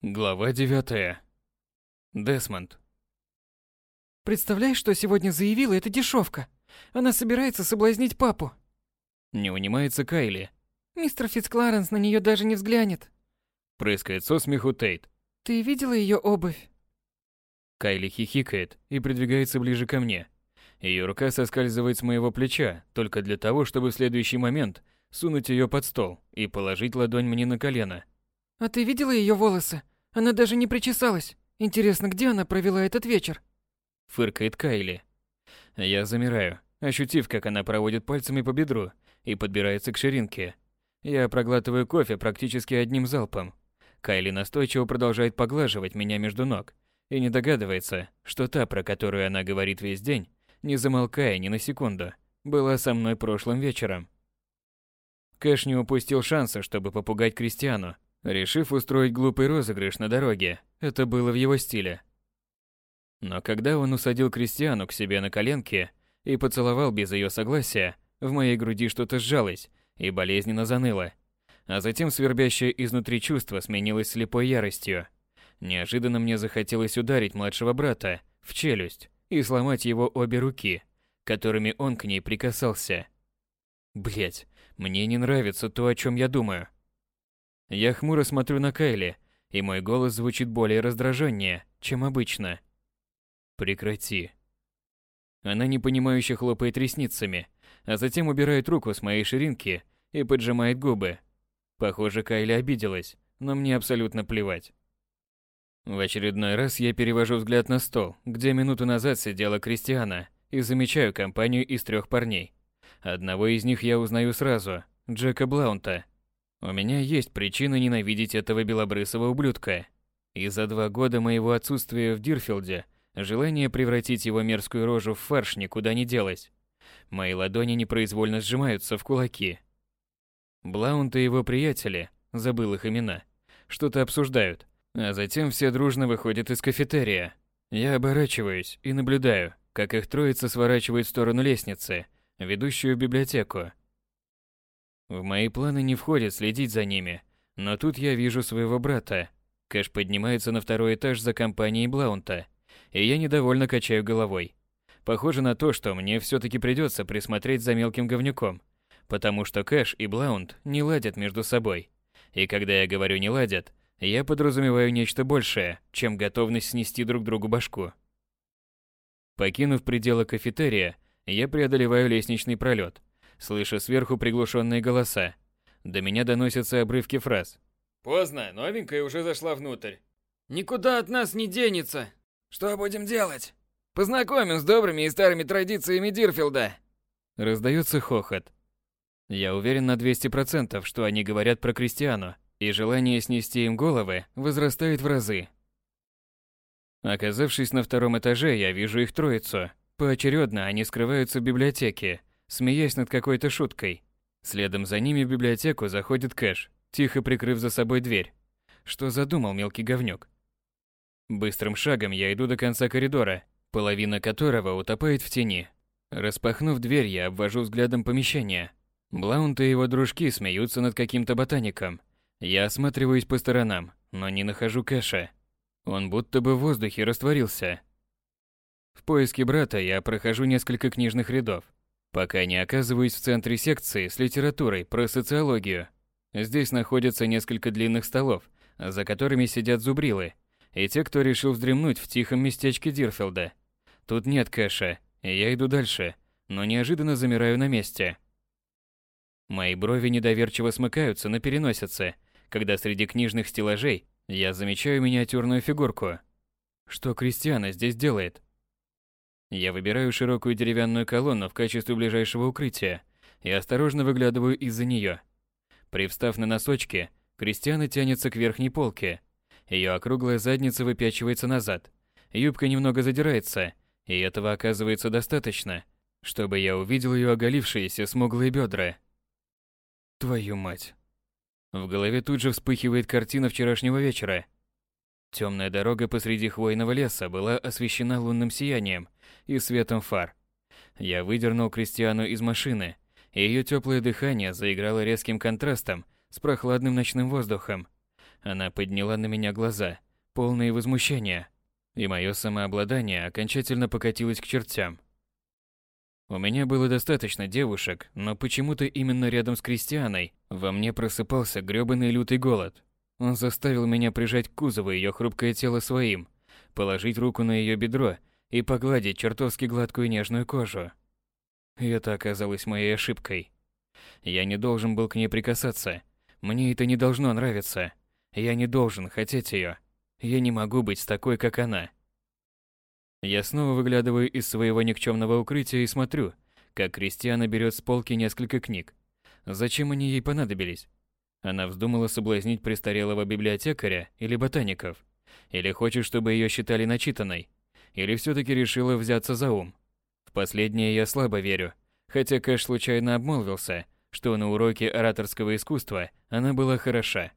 Глава девятая. Десмонд. Представляешь, что сегодня заявила эта дешевка? Она собирается соблазнить папу. Не унимается Кайли. Мистер Фицкларенс на нее даже не взглянет. Прыскает со смеху Тейт. Ты видела ее обувь? Кайли хихикает и придвигается ближе ко мне. Ее рука соскальзывает с моего плеча только для того, чтобы в следующий момент сунуть ее под стол и положить ладонь мне на колено. А ты видела ее волосы? Она даже не причесалась. Интересно, где она провела этот вечер? Фыркает Кайли. Я замираю, ощутив, как она проводит пальцами по бедру и подбирается к ширинке. Я проглатываю кофе практически одним залпом. Кайли настойчиво продолжает поглаживать меня между ног и не догадывается, что та, про которую она говорит весь день, не замолкая ни на секунду, была со мной прошлым вечером. Кэш не упустил шанса, чтобы попугать Кристиану, решив устроить глупый розыгрыш на дороге. Это было в его стиле. Но когда он усадил Кристиану к себе на коленки и поцеловал без ее согласия, в моей груди что-то сжалось и болезненно заныло. А затем свербящее изнутри чувство сменилось слепой яростью. Неожиданно мне захотелось ударить младшего брата в челюсть и сломать его обе руки, которыми он к ней прикасался. Блять, мне не нравится то, о чем я думаю. Я хмуро смотрю на Кайли, и мой голос звучит более раздраженнее, чем обычно. Прекрати. Она непонимающе хлопает ресницами, а затем убирает руку с моей ширинки и поджимает губы. Похоже, Кайли обиделась, но мне абсолютно плевать. В очередной раз я перевожу взгляд на стол, где минуту назад сидела Кристиана, и замечаю компанию из трех парней. Одного из них я узнаю сразу, Джека Блаунта, у меня есть причина ненавидеть этого белобрысого ублюдка. И за два года моего отсутствия в Дирфилде желание превратить его мерзкую рожу в фарш никуда не делось. Мои ладони непроизвольно сжимаются в кулаки. Блаунт и его приятели, забыл их имена, что-то обсуждают, а затем все дружно выходят из кафетерия. Я оборачиваюсь и наблюдаю, как их троица сворачивает в сторону лестницы, ведущую в библиотеку. В мои планы не входит следить за ними, но тут я вижу своего брата. Кэш поднимается на второй этаж за компанией Блаунта, и я недовольно качаю головой. Похоже на то, что мне все-таки придется присмотреть за мелким говнюком, потому что Кэш и Блаунт не ладят между собой. И когда я говорю «не ладят», я подразумеваю нечто большее, чем готовность снести друг другу башку. Покинув пределы кафетерия, я преодолеваю лестничный пролет – слыша сверху приглушенные голоса. До меня доносятся обрывки фраз. «Поздно, новенькая уже зашла внутрь». «Никуда от нас не денется». «Что будем делать?» «Познакомим с добрыми и старыми традициями Дирфилда». Раздается хохот. Я уверен на 200%, что они говорят про Кристиану, и желание снести им головы возрастает в разы. Оказавшись на втором этаже, я вижу их троицу. Поочередно они скрываются в библиотеке, смеясь над какой-то шуткой. Следом за ними в библиотеку заходит Кэш, тихо прикрыв за собой дверь. Что задумал мелкий говнюк? Быстрым шагом я иду до конца коридора, половина которого утопает в тени. Распахнув дверь, я обвожу взглядом помещение. Блаунт и его дружки смеются над каким-то ботаником. Я осматриваюсь по сторонам, но не нахожу Кэша. Он будто бы в воздухе растворился. В поиске брата я прохожу несколько книжных рядов, пока не оказываюсь в центре секции с литературой про социологию. Здесь находятся несколько длинных столов, за которыми сидят зубрилы, и те, кто решил вздремнуть в тихом местечке Дирфилда. Тут нет кэша, и я иду дальше, но неожиданно замираю на месте. Мои брови недоверчиво смыкаются на переносице, когда среди книжных стеллажей я замечаю миниатюрную фигурку. Что Кристиана здесь делает? Я выбираю широкую деревянную колонну в качестве ближайшего укрытия и осторожно выглядываю из-за нее. Привстав на носочки, Кристиана тянется к верхней полке. Ее округлая задница выпячивается назад. Юбка немного задирается, и этого оказывается достаточно, чтобы я увидел ее оголившиеся смуглые бедра. Твою мать. В голове тут же вспыхивает картина вчерашнего вечера. Темная дорога посреди хвойного леса была освещена лунным сиянием, и светом фар. Я выдернул Кристиану из машины, и ее теплое дыхание заиграло резким контрастом с прохладным ночным воздухом. Она подняла на меня глаза, полные возмущения, и мое самообладание окончательно покатилось к чертям. У меня было достаточно девушек, но почему-то именно рядом с Кристианой во мне просыпался грёбаный лютый голод. Он заставил меня прижать к кузову ее хрупкое тело своим, положить руку на ее бедро и погладить чертовски гладкую нежную кожу. И это оказалось моей ошибкой. Я не должен был к ней прикасаться. Мне это не должно нравиться. Я не должен хотеть ее. Я не могу быть такой, как она. Я снова выглядываю из своего никчемного укрытия и смотрю, как Кристиана берет с полки несколько книг. Зачем они ей понадобились? Она вздумала соблазнить престарелого библиотекаря или ботаников? Или хочет, чтобы ее считали начитанной? Или все-таки решила взяться за ум? В последнее я слабо верю, хотя Кэш случайно обмолвился, что на уроке ораторского искусства она была хороша.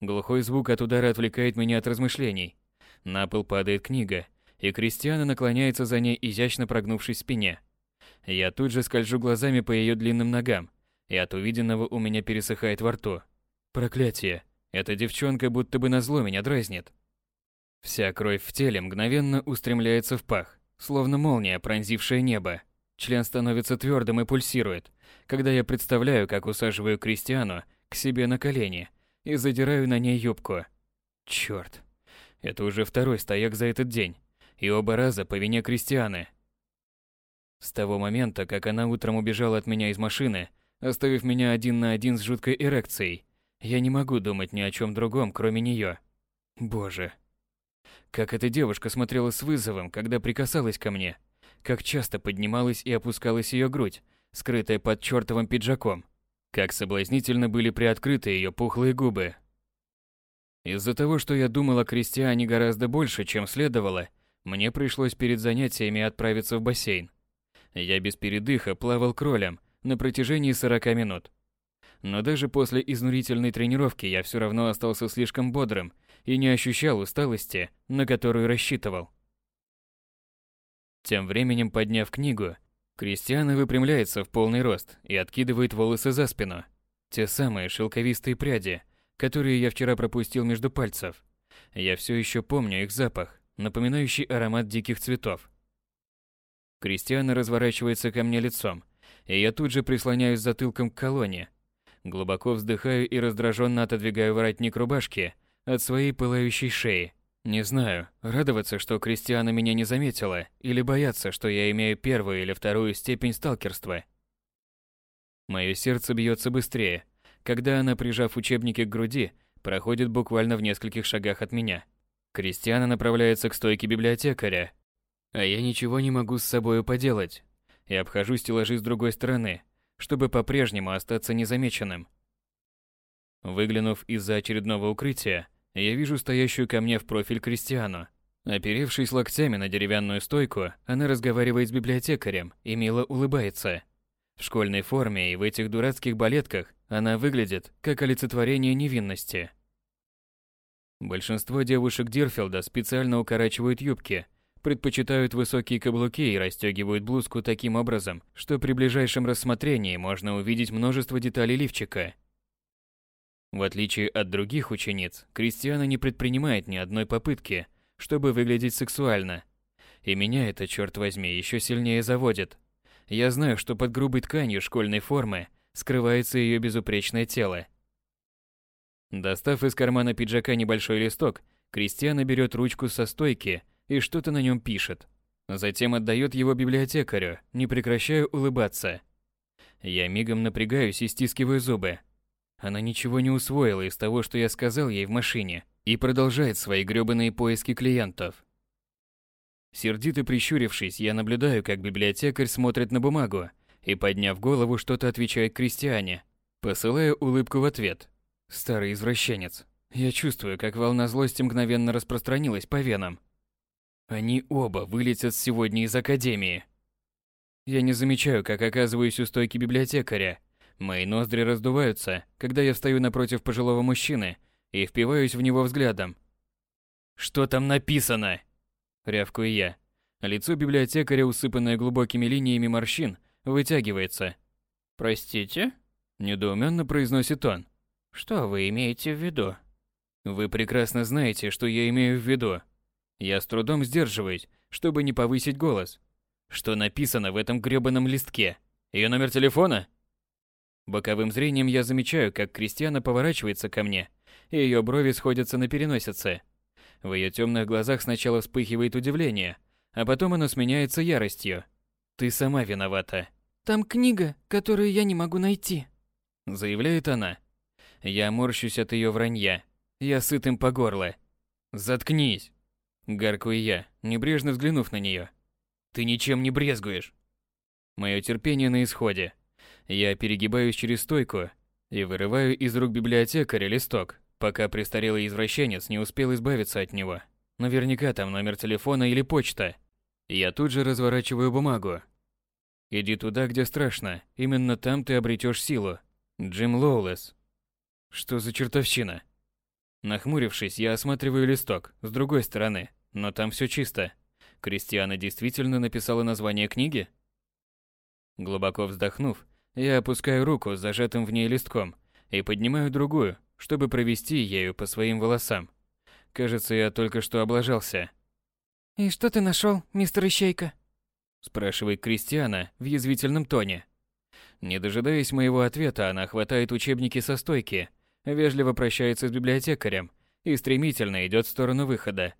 Глухой звук от удара отвлекает меня от размышлений. На пол падает книга, и Кристиана наклоняется за ней, изящно прогнувшись спине. Я тут же скольжу глазами по ее длинным ногам, и от увиденного у меня пересыхает во рту. Проклятие. Эта девчонка будто бы назло меня дразнит. Вся кровь в теле мгновенно устремляется в пах, словно молния, пронзившая небо. Член становится твердым и пульсирует, когда я представляю, как усаживаю Кристиану к себе на колени – и задираю на ней юбку. Чёрт. Это уже второй стояк за этот день, и оба раза по вине Кристианы. С того момента, как она утром убежала от меня из машины, оставив меня один на один с жуткой эрекцией, я не могу думать ни о чем другом, кроме нее. Боже. Как эта девушка смотрела с вызовом, когда прикасалась ко мне. Как часто поднималась и опускалась ее грудь, скрытая под чертовым пиджаком. Как соблазнительно были приоткрыты ее пухлые губы. Из-за того, что я думал о Кристиане гораздо больше, чем следовало, мне пришлось перед занятиями отправиться в бассейн. Я без передыха плавал кролем на протяжении 40 минут. Но даже после изнурительной тренировки я все равно остался слишком бодрым и не ощущал усталости, на которую рассчитывал. Тем временем, подняв книгу, Кристиана выпрямляется в полный рост и откидывает волосы за спину. Те самые шелковистые пряди, которые я вчера пропустил между пальцев. Я все еще помню их запах, напоминающий аромат диких цветов. Кристиана разворачивается ко мне лицом, и я тут же прислоняюсь затылком к колонне. Глубоко вздыхаю и раздраженно отодвигаю воротник рубашки от своей пылающей шеи. Не знаю, радоваться, что Кристиана меня не заметила, или бояться, что я имею первую или вторую степень сталкерства. Мое сердце бьется быстрее, когда она, прижав учебники к груди, проходит буквально в нескольких шагах от меня. Кристиана направляется к стойке библиотекаря, а я ничего не могу с собой поделать. И обхожу стеллажи с другой стороны, чтобы по-прежнему остаться незамеченным. Выглянув из-за очередного укрытия, я вижу стоящую ко мне в профиль Кристиану. Оперевшись локтями на деревянную стойку, она разговаривает с библиотекарем и мило улыбается. В школьной форме и в этих дурацких балетках она выглядит как олицетворение невинности. Большинство девушек Дирфилда специально укорачивают юбки, предпочитают высокие каблуки и расстегивают блузку таким образом, что при ближайшем рассмотрении можно увидеть множество деталей лифчика – в отличие от других учениц, Кристиана не предпринимает ни одной попытки, чтобы выглядеть сексуально. И меня это, черт возьми, еще сильнее заводит. Я знаю, что под грубой тканью школьной формы скрывается ее безупречное тело. Достав из кармана пиджака небольшой листок, Кристиана берет ручку со стойки и что-то на нем пишет. Затем отдает его библиотекарю, не прекращая улыбаться. Я мигом напрягаюсь и стискиваю зубы. Она ничего не усвоила из того, что я сказал ей в машине, и продолжает свои грёбаные поиски клиентов. Сердито прищурившись, я наблюдаю, как библиотекарь смотрит на бумагу и, подняв голову, что-то отвечает Кристиане, посылая улыбку в ответ. Старый извращенец. Я чувствую, как волна злости мгновенно распространилась по венам. Они оба вылетят сегодня из академии. Я не замечаю, как оказываюсь у стойки библиотекаря, Мои ноздри раздуваются, когда я встаю напротив пожилого мужчины и впиваюсь в него взглядом. «Что там написано?» – рявкаю я. Лицо библиотекаря, усыпанное глубокими линиями морщин, вытягивается. «Простите?» – недоуменно произносит он. «Что вы имеете в виду?» Вы прекрасно знаете, что я имею в виду. Я с трудом сдерживаюсь, чтобы не повысить голос. Что написано в этом грёбаном листке? Ее номер телефона? Боковым зрением я замечаю, как Кристиана поворачивается ко мне, и ее брови сходятся на переносице. В ее темных глазах сначала вспыхивает удивление, а потом оно сменяется яростью. Ты сама виновата. Там книга, которую я не могу найти, заявляет она. Я морщусь от ее вранья. Я сыт им по горло. Заткнись, гаркую я, небрежно взглянув на нее. Ты ничем не брезгуешь. Мое терпение на исходе. Я перегибаюсь через стойку и вырываю из рук библиотекаря листок, пока престарелый извращенец не успел избавиться от него. Наверняка там номер телефона или почта. Я тут же разворачиваю бумагу. Иди туда, где страшно. Именно там ты обретешь силу. Джим Лоулес. Что за чертовщина? Нахмурившись, я осматриваю листок с другой стороны, но там все чисто. Кристиана действительно написала название книги? Глубоко вздохнув, я опускаю руку с зажатым в ней листком и поднимаю другую, чтобы провести ею по своим волосам. Кажется, я только что облажался. «И что ты нашел, мистер Ищейка?» спрашивает Кристиана в язвительном тоне. Не дожидаясь моего ответа, она хватает учебники со стойки, вежливо прощается с библиотекарем и стремительно идет в сторону выхода.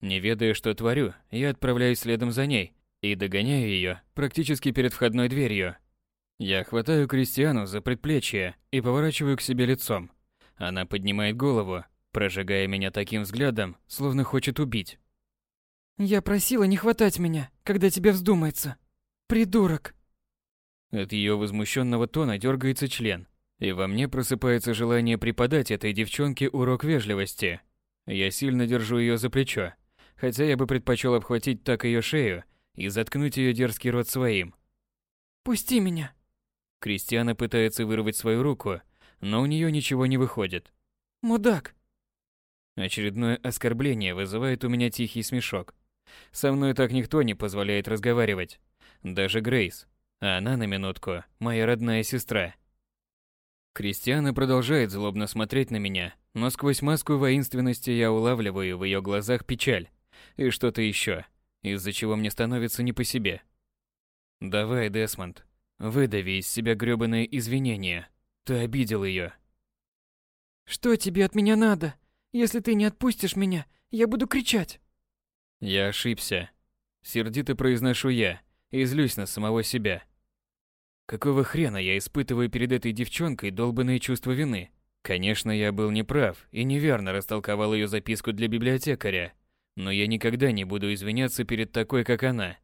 Не ведая, что творю, я отправляюсь следом за ней, и догоняю ее практически перед входной дверью. Я хватаю Кристиану за предплечье и поворачиваю к себе лицом. Она поднимает голову, прожигая меня таким взглядом, словно хочет убить. «Я просила не хватать меня, когда тебе вздумается. Придурок!» От ее возмущенного тона дергается член, и во мне просыпается желание преподать этой девчонке урок вежливости. Я сильно держу ее за плечо, хотя я бы предпочел обхватить так ее шею и заткнуть ее дерзкий рот своим. «Пусти меня!» Кристиана пытается вырвать свою руку, но у нее ничего не выходит. «Мудак!» Очередное оскорбление вызывает у меня тихий смешок. Со мной так никто не позволяет разговаривать. Даже Грейс. А она на минутку моя родная сестра. Кристиана продолжает злобно смотреть на меня, но сквозь маску воинственности я улавливаю в ее глазах печаль и что-то еще, из-за чего мне становится не по себе. Давай, Десмонд, выдави из себя грёбаные извинения. Ты обидел ее. Что тебе от меня надо? Если ты не отпустишь меня, я буду кричать. Я ошибся. Сердито произношу я и злюсь на самого себя. Какого хрена я испытываю перед этой девчонкой долбанное чувство вины? Конечно, я был неправ и неверно растолковал ее записку для библиотекаря, но я никогда не буду извиняться перед такой, как она.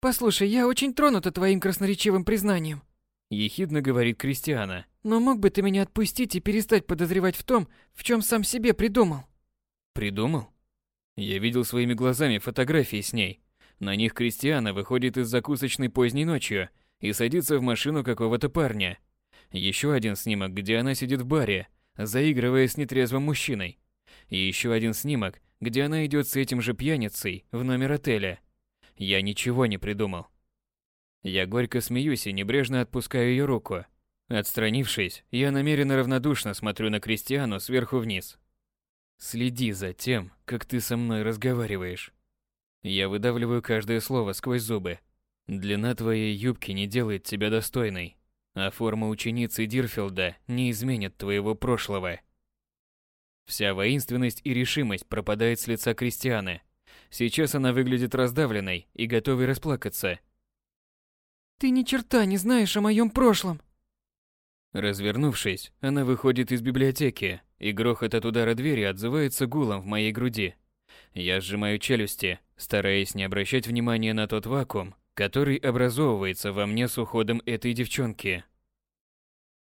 Послушай, я очень тронута твоим красноречивым признанием. Ехидно говорит Кристиана. Но мог бы ты меня отпустить и перестать подозревать в том, в чем сам себе придумал? Придумал? Я видел своими глазами фотографии с ней. На них Кристиана выходит из закусочной поздней ночью и садится в машину какого-то парня. Еще один снимок, где она сидит в баре, заигрывая с нетрезвым мужчиной. И еще один снимок, где она идет с этим же пьяницей в номер отеля. Я ничего не придумал. Я горько смеюсь и небрежно отпускаю ее руку. Отстранившись, я намеренно равнодушно смотрю на Кристиану сверху вниз. Следи за тем, как ты со мной разговариваешь. Я выдавливаю каждое слово сквозь зубы. Длина твоей юбки не делает тебя достойной, а форма ученицы Дирфилда не изменит твоего прошлого. Вся воинственность и решимость пропадает с лица Кристианы. Сейчас она выглядит раздавленной и готовой расплакаться. Ты ни черта не знаешь о моем прошлом. Развернувшись, она выходит из библиотеки, и грохот от удара двери отзывается гулом в моей груди. Я сжимаю челюсти, стараясь не обращать внимания на тот вакуум, который образовывается во мне с уходом этой девчонки.